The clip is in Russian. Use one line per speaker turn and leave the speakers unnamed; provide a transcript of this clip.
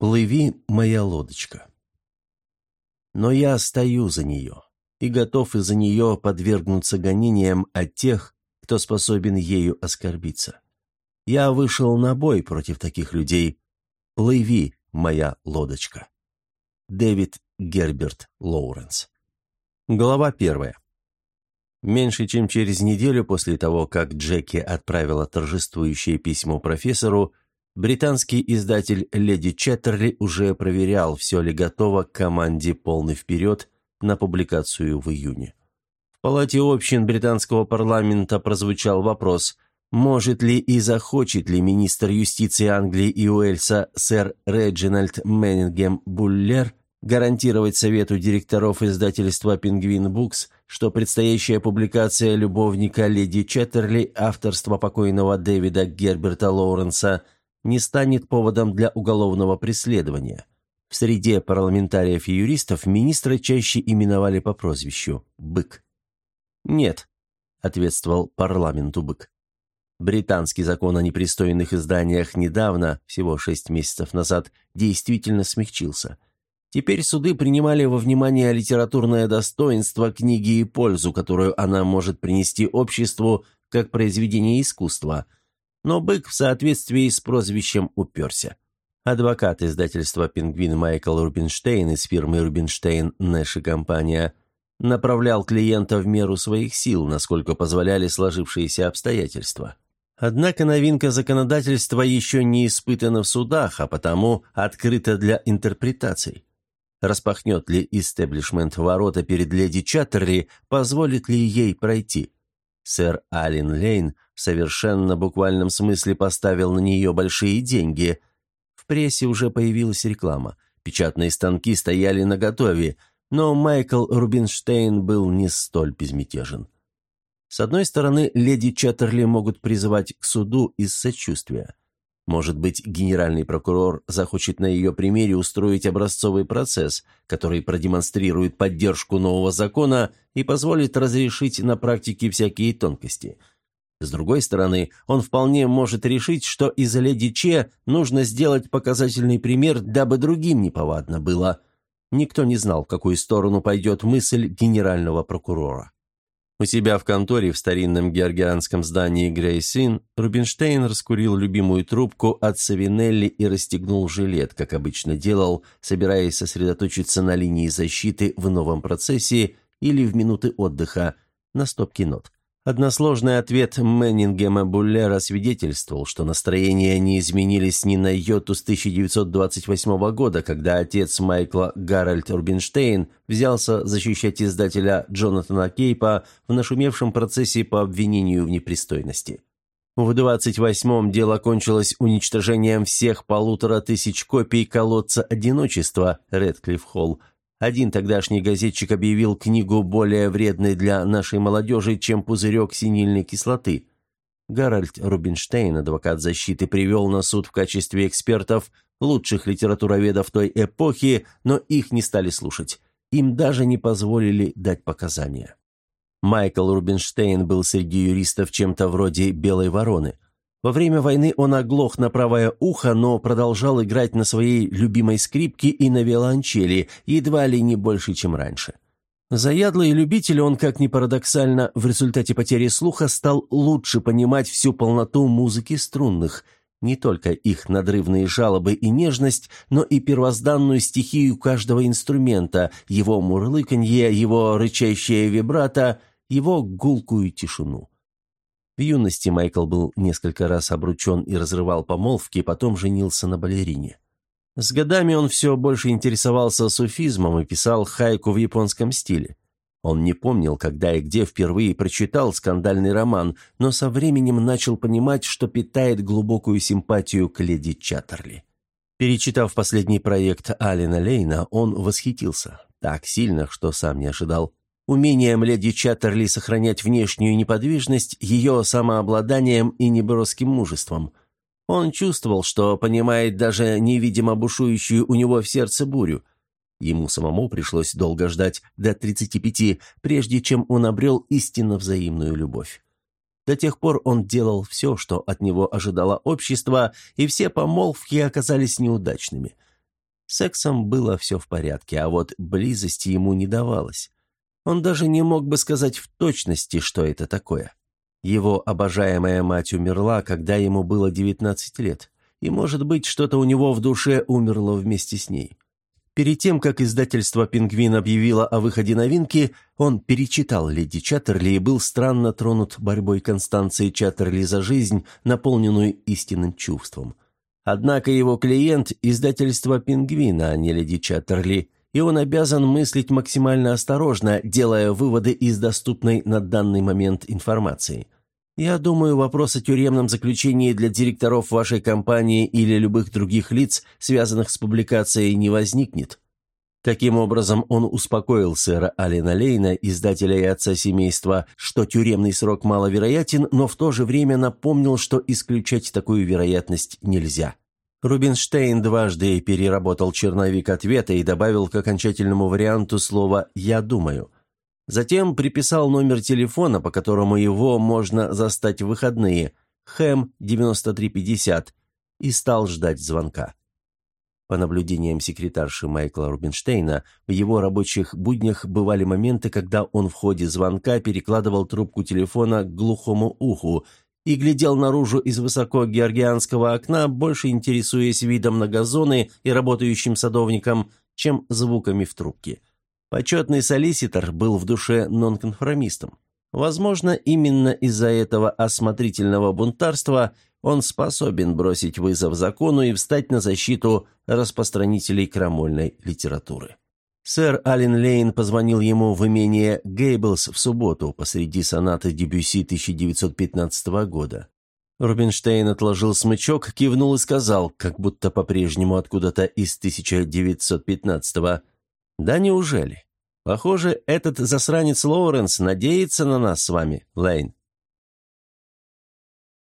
«Плыви, моя лодочка». Но я стою за нее и готов из-за нее подвергнуться гонениям от тех, кто способен ею оскорбиться. Я вышел на бой против таких людей. Плыви, моя лодочка. Дэвид Герберт Лоуренс. Глава первая. Меньше чем через неделю после того, как Джеки отправила торжествующее письмо профессору, британский издатель «Леди Четтерли» уже проверял, все ли готово к команде «Полный вперед» на публикацию в июне. В Палате общин британского парламента прозвучал вопрос, может ли и захочет ли министр юстиции Англии и Уэльса сэр Реджинальд Меннингем Буллер гарантировать совету директоров издательства «Пингвин Букс», что предстоящая публикация любовника леди Четтерли авторства покойного Дэвида Герберта Лоуренса не станет поводом для уголовного преследования. В среде парламентариев и юристов министра чаще именовали по прозвищу «Бык». «Нет», — ответствовал парламенту Бык. Британский закон о непристойных изданиях недавно, всего шесть месяцев назад, действительно смягчился – Теперь суды принимали во внимание литературное достоинство книги и пользу, которую она может принести обществу как произведение искусства. Но бык в соответствии с прозвищем уперся. Адвокат издательства «Пингвин» Майкл Рубинштейн из фирмы «Рубинштейн, Нэш и компания» направлял клиента в меру своих сил, насколько позволяли сложившиеся обстоятельства. Однако новинка законодательства еще не испытана в судах, а потому открыта для интерпретаций. Распахнет ли истеблишмент ворота перед леди Чаттерли, позволит ли ей пройти? Сэр Ален Лейн в совершенно буквальном смысле поставил на нее большие деньги. В прессе уже появилась реклама. Печатные станки стояли наготове, но Майкл Рубинштейн был не столь безмятежен. С одной стороны, леди Чаттерли могут призывать к суду из сочувствия. Может быть, генеральный прокурор захочет на ее примере устроить образцовый процесс, который продемонстрирует поддержку нового закона и позволит разрешить на практике всякие тонкости. С другой стороны, он вполне может решить, что из леди Че нужно сделать показательный пример, дабы другим неповадно было. Никто не знал, в какую сторону пойдет мысль генерального прокурора. У себя в конторе в старинном георгианском здании Грейсин Рубинштейн раскурил любимую трубку от Савинелли и расстегнул жилет, как обычно делал, собираясь сосредоточиться на линии защиты в новом процессе или в минуты отдыха на стопке нот. Односложный ответ Меннингема Буллера свидетельствовал, что настроения не изменились ни на йоту с 1928 года, когда отец Майкла Гарольд Рубинштейн взялся защищать издателя Джонатана Кейпа в нашумевшем процессе по обвинению в непристойности. В 28-м дело кончилось уничтожением всех полутора тысяч копий колодца одиночества Редклифф Холл, один тогдашний газетчик объявил книгу более вредной для нашей молодежи, чем пузырек синильной кислоты. Гарольд Рубинштейн, адвокат защиты, привел на суд в качестве экспертов лучших литературоведов той эпохи, но их не стали слушать. Им даже не позволили дать показания. Майкл Рубинштейн был среди юристов чем-то вроде «белой вороны». Во время войны он оглох на правое ухо, но продолжал играть на своей любимой скрипке и на виолончели, едва ли не больше, чем раньше. Заядлый любитель, он, как ни парадоксально, в результате потери слуха стал лучше понимать всю полноту музыки струнных, не только их надрывные жалобы и нежность, но и первозданную стихию каждого инструмента, его мурлыканье, его рычащее вибрато, его гулкую тишину. В юности Майкл был несколько раз обручен и разрывал помолвки, потом женился на балерине. С годами он все больше интересовался суфизмом и писал хайку в японском стиле. Он не помнил, когда и где впервые прочитал скандальный роман, но со временем начал понимать, что питает глубокую симпатию к леди Чаттерли. Перечитав последний проект Алина Лейна, он восхитился. Так сильно, что сам не ожидал умением леди Чаттерли сохранять внешнюю неподвижность, ее самообладанием и неброским мужеством. Он чувствовал, что понимает даже невидимо бушующую у него в сердце бурю. Ему самому пришлось долго ждать, до 35, прежде чем он обрел истинно взаимную любовь. До тех пор он делал все, что от него ожидало общество, и все помолвки оказались неудачными – Сексом было все в порядке, а вот близости ему не давалось. Он даже не мог бы сказать в точности, что это такое. Его обожаемая мать умерла, когда ему было 19 лет, и, может быть, что-то у него в душе умерло вместе с ней. Перед тем, как издательство «Пингвин» объявило о выходе новинки, он перечитал «Леди Чаттерли» и был странно тронут борьбой Констанции Чаттерли за жизнь, наполненную истинным чувством. Однако его клиент – издательство «Пингвина», а не «Леди Чаттерли», и он обязан мыслить максимально осторожно, делая выводы из доступной на данный момент информации. Я думаю, вопрос о тюремном заключении для директоров вашей компании или любых других лиц, связанных с публикацией, не возникнет. Таким образом, он успокоил сэра Алина Лейна, издателя и отца семейства, что тюремный срок маловероятен, но в то же время напомнил, что исключать такую вероятность нельзя. Рубинштейн дважды переработал черновик ответа и добавил к окончательному варианту слово «я думаю». Затем приписал номер телефона, по которому его можно застать в выходные, хэм 9350, и стал ждать звонка. По наблюдениям секретарши Майкла Рубинштейна, в его рабочих буднях бывали моменты, когда он в ходе звонка перекладывал трубку телефона к глухому уху и глядел наружу из высоко георгианского окна, больше интересуясь видом на газоны и работающим садовником, чем звуками в трубке. Почетный солиситор был в душе нонконформистом. Возможно, именно из-за этого осмотрительного бунтарства он способен бросить вызов закону и встать на защиту распространителей крамольной литературы. Сэр Ален Лейн позвонил ему в имение Гейблс в субботу посреди соната Дебюси 1915 года. Рубинштейн отложил смычок, кивнул и сказал, как будто по-прежнему откуда-то из 1915-го, «Да неужели? Похоже, этот засранец Лоуренс надеется на нас с вами, Лейн».